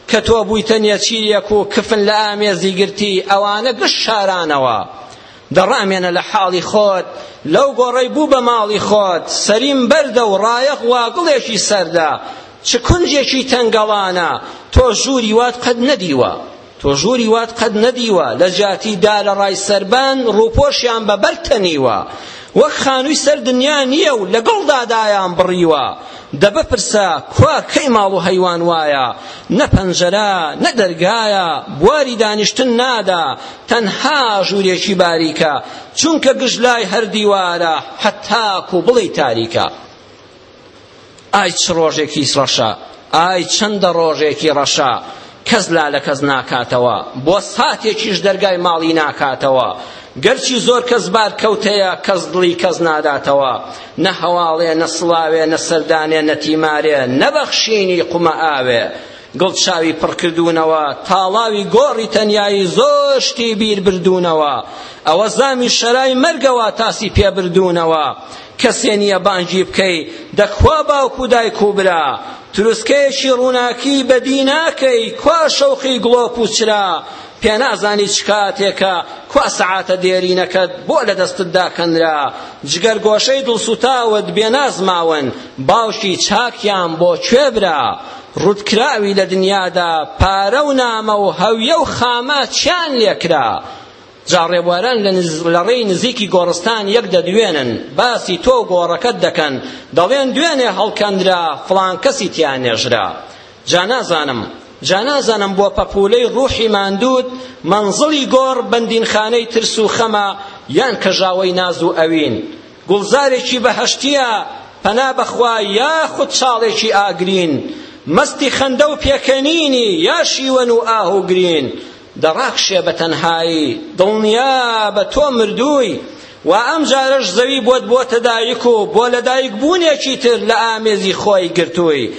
کە تۆ بوویتە نێچیرێک و کفن لە ئامێزی گرتی، ئەوانە گشت شارانەوە. دەڕامێنە لە حاڵی خۆت، لەو گۆڕەی بوو بە ماڵی خۆت، سەریم بەردە و ڕایەق وا گڵێکی سەردە، چ کونجێکی تەنگەڵانە، تۆ ژووری وات قەت نەدیوە. تۆ ژووری وات قەت نەدیوە لە جیاتی دا لە ڕای سەربان ڕووپۆشیان بە بەر تەنیوە وەک خانووی سەر دنیا نییە و لەگەڵدا دایان بڕیوە دە بپرسە کوا کەی ماڵ و هەیوان وایە نە پەنجەرە نە دەرگایە بواری دانیشتن نادا تەنها ژوورێکی باریکە چونکە گشت لای هەر دیوارە هەتاکو بڵێی تاریکە ئای چ ڕۆژێکیس ڕەشە ئای چەندە ڕۆژێکی ڕەشە کەس لا لە کەس ناکاتەوە بۆ ساتێکیش دەرگای ماڵی ناکاتەوە گەرچی زۆر کەس بار کەوتەیە کەس دڵی کەس ناداتەوە نە هەواڵێ نە سڵاوێ نە سەردانێ نە تیمارێ نە بەخشینی قومە ئاوێ گڵ چاوی پڕکردوونەوە تاڵاوی گۆڕی تەنیایی زۆر شتی بیر بردوونەوە ئەوە زامی شەرای مەرگەوە تاسی پێبردوونەوە کەسێ نیە بانگی بکەی دە کوا باوک و دایک و برا تروسکەیەکی ڕووناکی بەدی ناکەی کوا شەوقی گڵۆپ و چرا پێنازانی چ کاتێکە کوا سەعاتە دێرینەکەت بۆ لە دەستت داکەنرا جگەر گۆشەی دڵسوتاوت بێناز ماون باوکی چاکیان بۆ کوێ برا ڕوت کراوی لە دنیادا پارە و نامە و هەویە و خامە چیان لێکرا جا ڕێبواران لە ڕێی نزیکی گۆڕستان یەک دەدوێنن باسی تۆ و گۆڕەکەت دەکەن دەڵێن دوێنێ هەڵکەندرا فڵان کەسی تیا نێژرا جا نازانم جا نازانم بۆ پەپولەی ڕوحی ماندوود مەنزڵی گۆڕ بەندینخانەی ترس و خەمە یان کەژاوەی ناز و ئەوین گوڵزارێکی بەهەشتیە پەنا بەخوا یاخود چاڵێکی ئاگرین مەستی خەندە و پێکەنینی یا شیوەن و ئاه و گرین دەڕەخشێ بە تەنهایی دڵنیا بە تۆ مردووی وا ئەم جارەش زەوی بۆت بۆتە دایک و بۆ لەدایک بوونێکی تر لە ئامێزی خۆی گرتووی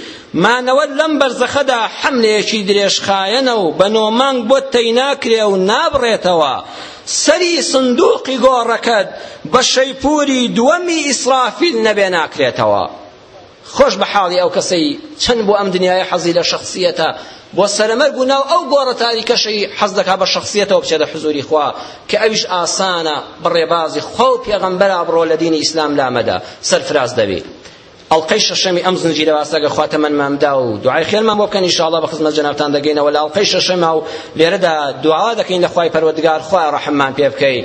مانەوەت لەم بەرزەخەدا حملێکی درێژخایەنە و بە نۆ مانگ بۆت تەی ناکرێ و نابڕێتەوە سەری سندوقی گۆڕەکەت بە شەیپوری دووەمی ئیسرافیل نەبێ ناکرێتەوە خۆش بە حاڵی ئەو کەسەی چەند بۆ ئەم دنیایە حەزی لە شخصیەتە بۆ سەرمەرگ و ناو ئەو گۆڕە تاریکەشی حەز دەکا بە شخصیەتەوە بچێت لە حزوری خوا کە ئەویش ئاسانە بە ڕێبازی خوا و پێغەمبەر ئابڕۆ لە دینی ئیسلام لامەدا سەرفراز دەبی ئەڵلقەی شەشەمی ئەم زنجیرە واسەگە خوا تەمەنمان بدا و دوعای خێرمان بۆ بکەن ئینشاءاللە بە خزمەت جەنابتان دەگەینەوە لە ئەڵلقەی شەشەما و لێرەدا دوعا دەکەین لە خوای پەروەردگار خوای ڕەحممان پێ بکەی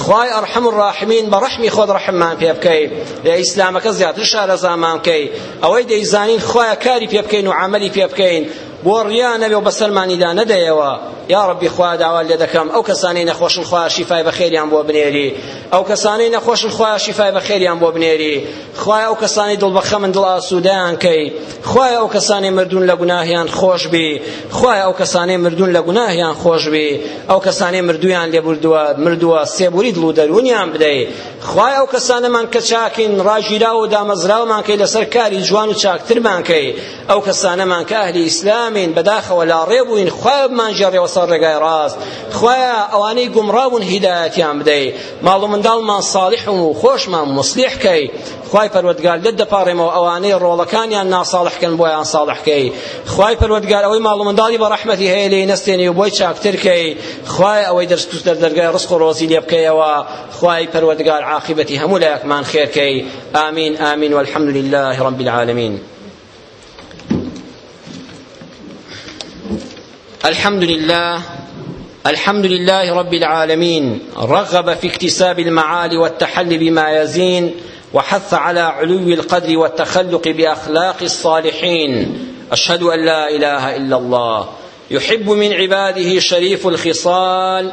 خوای ئەرحەم الراحمین بە ڕەحمی خۆت ڕەحممان پێ بکەی ئیسلامەکە زیاتر شارەزامان بکەی ئەوەی دەیزانین خوایە کاری پێ بکەین و عملی پێ بکەین بۆ ڕیا نەبێ و بەسەرمانیدا نەدەیەوە یا ڕبی خوا داوا لێ دەکەم ئەو کەسانەی نەخۆشن خوا شیفای بەخێریان بۆ بنێری ئەو کەسانەی نەخۆشن خوا شیفای بەخێریان بۆ بنێری خوایە ئەو کەسانی دڵ بەخەمن دڵ ئاسوودەیان کەی خوایە ئەو کەسانی مردوون لە گوناهیان خۆش بی خوایە ئەو کەسانی مردوون لە گوناهیان خۆش بی ئەو کەسانی مردویان لێ بردووە مردووە سێبوری دڵ و دەروونیان بدەی خوایە ئەو کەسانەمان کە چاکین ڕاگیراو و دامەزراومان کەی لەسەر کاری جوان و چاکترمان کەی ئەو کەسانەمان کە ئەهلی ئیسلامین بەداخەوە لاڕێ بووین خوایە بمانگێڕێەوە سەر ڕێگای ڕاست خوایە ئەوانەی گومڕا بوون هیدایەتیان بدەی ماڵ و منداڵمان ساڵح و خۆشمان مسلیح کەی خوای پەروەردگار لێت دەپاڕێمەوە ئەوانەی ڕۆڵەکانیان ناساڵح کەن بۆیان ساڵح کەی خوای پەروەردگار ئەوەی ماڵ و منداڵی بە ڕەحمەتی هەیە لێی نەستێنی و بۆی چاکتر کەی خوای ئەوەی دەرست دەرگای ڕزق و ڕۆزی لێ بکەیەوە خوای پەروەردگار عاقبەتی هەموو لایەکمان خێرکەی ئامین ئامین والحەمد لله رب العالمین الحمد لله الحمد لله رب العالمين رغب في اكتساب المعالي والتحلي بما يزين وحث على علو القدر والتخلق باخلاق الصالحين اشهد ان لا اله الا الله يحب من عباده شريف الخصال